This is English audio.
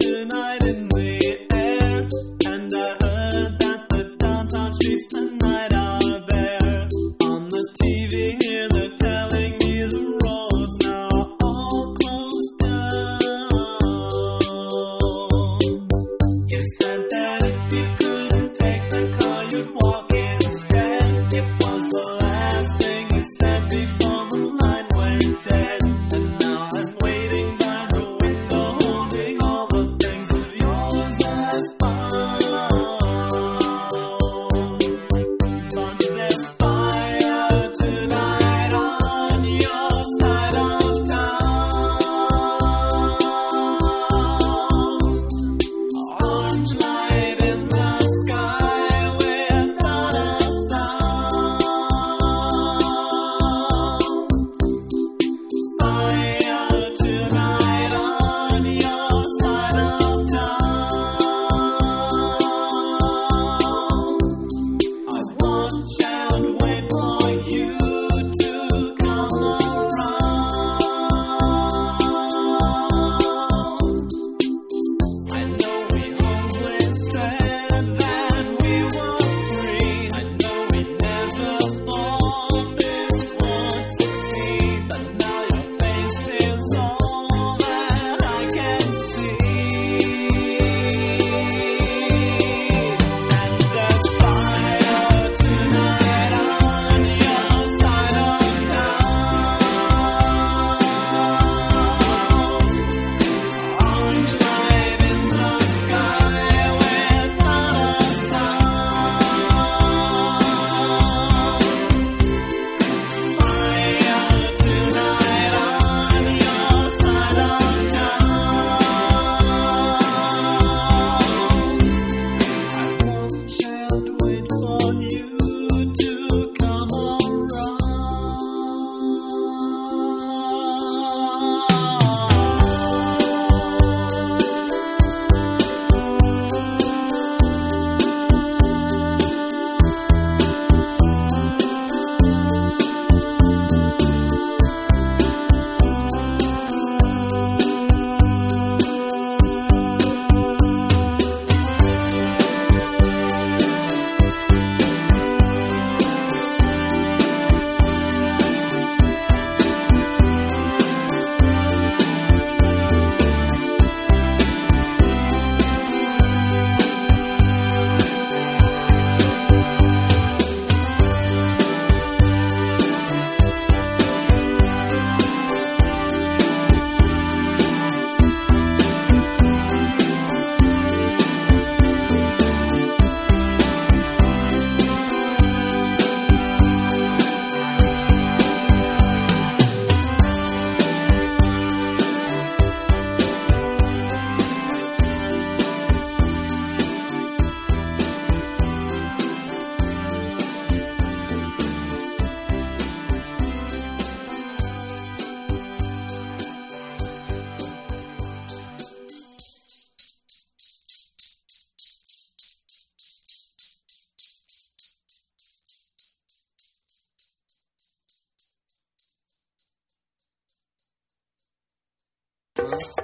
tonight and Huh?